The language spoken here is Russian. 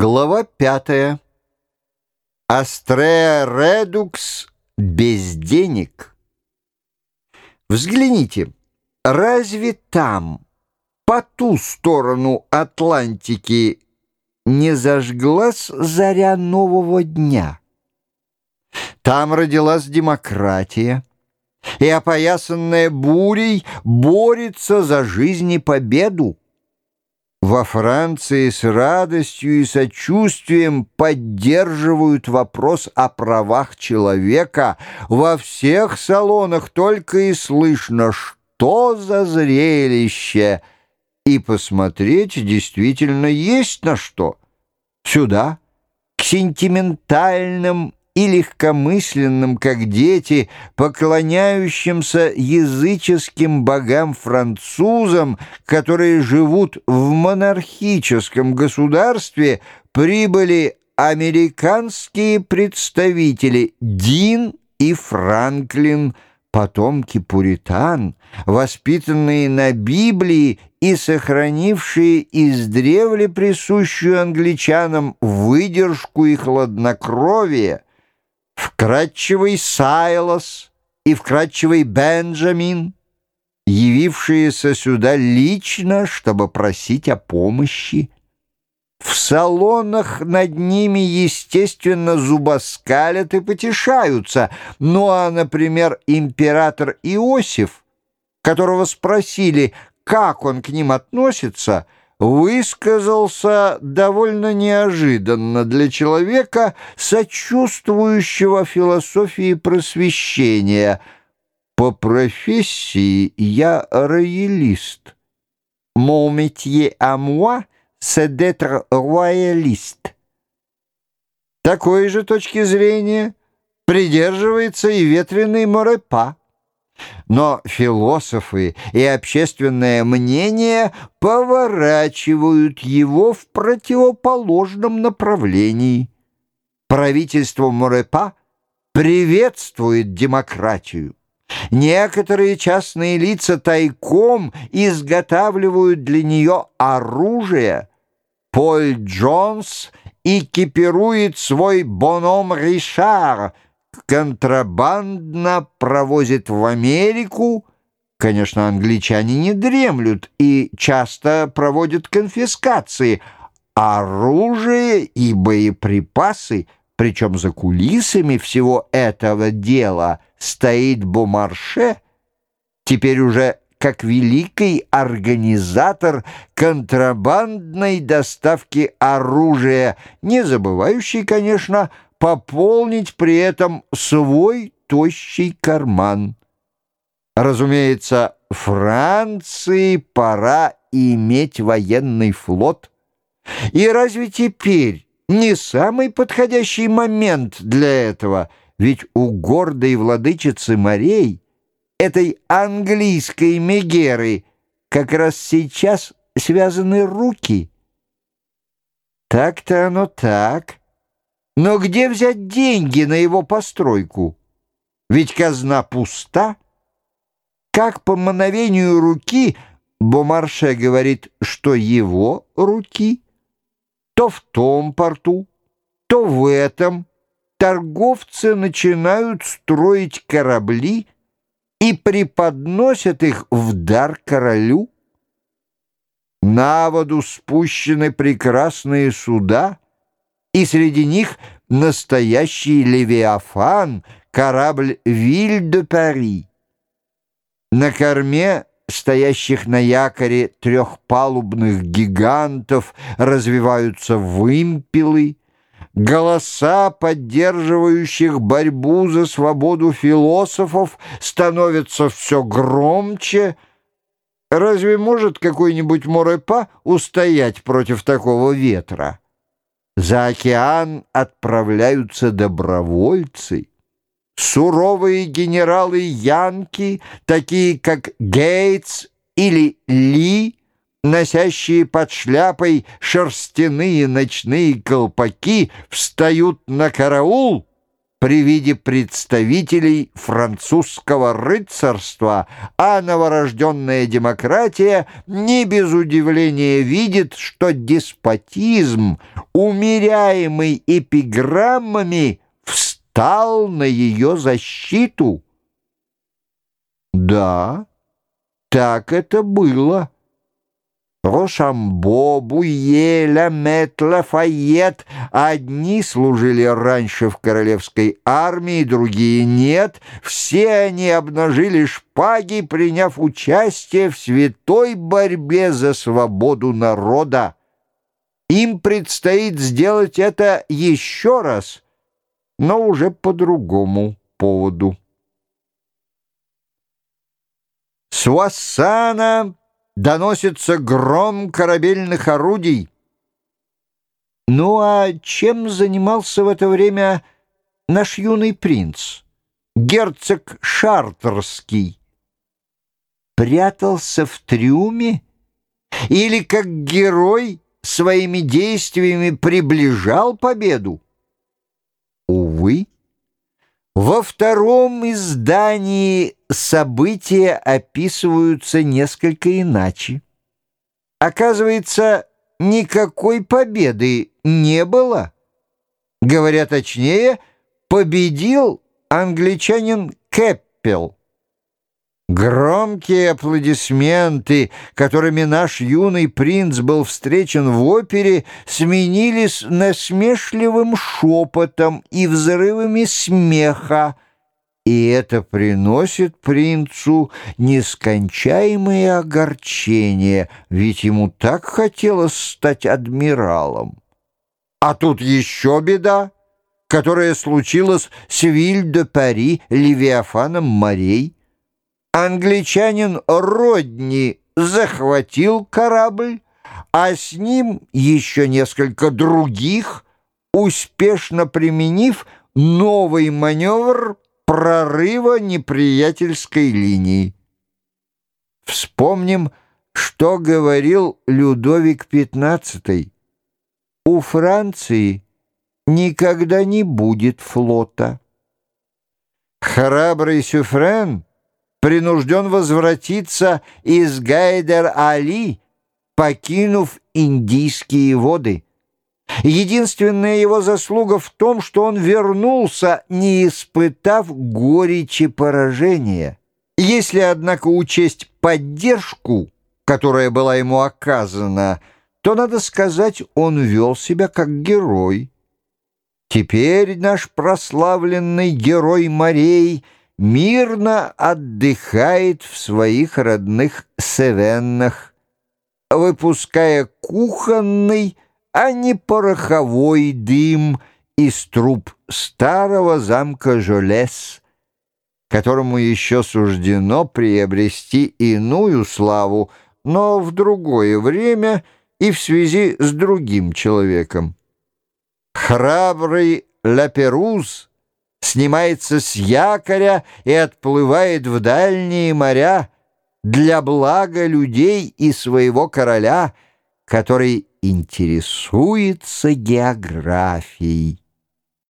Глава пятая. Астрея редукс без денег. Взгляните, разве там, по ту сторону Атлантики, не зажглась заря нового дня? Там родилась демократия, и, опоясанная бурей, борется за жизнь и победу. Во Франции с радостью и сочувствием поддерживают вопрос о правах человека. Во всех салонах только и слышно, что за зрелище. И посмотреть действительно есть на что. Сюда, к сентиментальным и легкомысленным, как дети, поклоняющимся языческим богам-французам, которые живут в монархическом государстве, прибыли американские представители Дин и Франклин, потомки пуритан, воспитанные на Библии и сохранившие издревле присущую англичанам выдержку и хладнокровие – вкрадчивый Сайлос и вкрадчивый Бенджамин, явившиеся сюда лично, чтобы просить о помощи. В салонах над ними, естественно, зубоскалят и потешаются. Ну а, например, император Иосиф, которого спросили, как он к ним относится – высказался довольно неожиданно для человека, сочувствующего философии просвещения. По профессии я роялист. Mon métier à moi, c'est d'être royaliste. Такой же точки зрения придерживается и ветреный Морепа. Но философы и общественное мнение поворачивают его в противоположном направлении. Правительство Морепа приветствует демократию. Некоторые частные лица тайком изготавливают для нее оружие. Поль Джонс экипирует свой «Боном Ришар», контрабандно провозит в Америку. Конечно, англичане не дремлют и часто проводят конфискации. Оружие и боеприпасы, причем за кулисами всего этого дела, стоит Бомарше, теперь уже как великий организатор контрабандной доставки оружия, не забывающий, конечно, пополнить при этом свой тощий карман. Разумеется, Франции пора иметь военный флот. И разве теперь не самый подходящий момент для этого? Ведь у гордой владычицы морей, этой английской Мегеры, как раз сейчас связаны руки. Так-то оно так. Но где взять деньги на его постройку? Ведь казна пуста. Как по мановению руки Бомарше говорит, что его руки то в том порту, то в этом торговцы начинают строить корабли и преподносят их в дар королю. На воду спущены прекрасные суда — и среди них настоящий Левиафан, корабль «Виль де Пари». На корме стоящих на якоре трехпалубных гигантов развиваются вымпелы, голоса, поддерживающих борьбу за свободу философов, становятся все громче. Разве может какой-нибудь Морепа устоять против такого ветра? За океан отправляются добровольцы. Суровые генералы Янки, такие как Гейтс или Ли, носящие под шляпой шерстяные ночные колпаки, встают на караул при виде представителей французского рыцарства, а новорожденная демократия не без удивления видит, что деспотизм, умеряемый эпиграммами, встал на ее защиту. Да, так это было. Рошамбо, Буе, Ламет, Лафайет. Одни служили раньше в королевской армии, другие нет. Все они обнажили шпаги, приняв участие в святой борьбе за свободу народа. Им предстоит сделать это еще раз, но уже по другому поводу. Суассана доносится гром корабельных орудий. Ну а чем занимался в это время наш юный принц, герцог Шартерский? Прятался в трюме или как герой своими действиями приближал победу? Увы. Во втором издании события описываются несколько иначе. Оказывается, никакой победы не было. Говоря точнее, победил англичанин Кэппел. Громкие аплодисменты, которыми наш юный принц был встречен в опере, сменились насмешливым шепотом и взрывами смеха, и это приносит принцу нескончаемое огорчение, ведь ему так хотелось стать адмиралом. А тут еще беда, которая случилась с Виль-де-Пари, Левиафаном морей, англичанин Родни захватил корабль, а с ним еще несколько других, успешно применив новый маневр прорыва неприятельской линии. Вспомним, что говорил Людовик XV. У Франции никогда не будет флота. Храбрый Сюфрен — принужден возвратиться из Гайдер-Али, покинув индийские воды. Единственная его заслуга в том, что он вернулся, не испытав горечи поражения. Если, однако, учесть поддержку, которая была ему оказана, то, надо сказать, он вел себя как герой. Теперь наш прославленный герой морей — мирно отдыхает в своих родных Севеннах, выпуская кухонный, а не пороховой дым из труб старого замка Жолес, которому еще суждено приобрести иную славу, но в другое время и в связи с другим человеком. Храбрый Лаперуз — снимается с якоря и отплывает в дальние моря для блага людей и своего короля, который интересуется географией.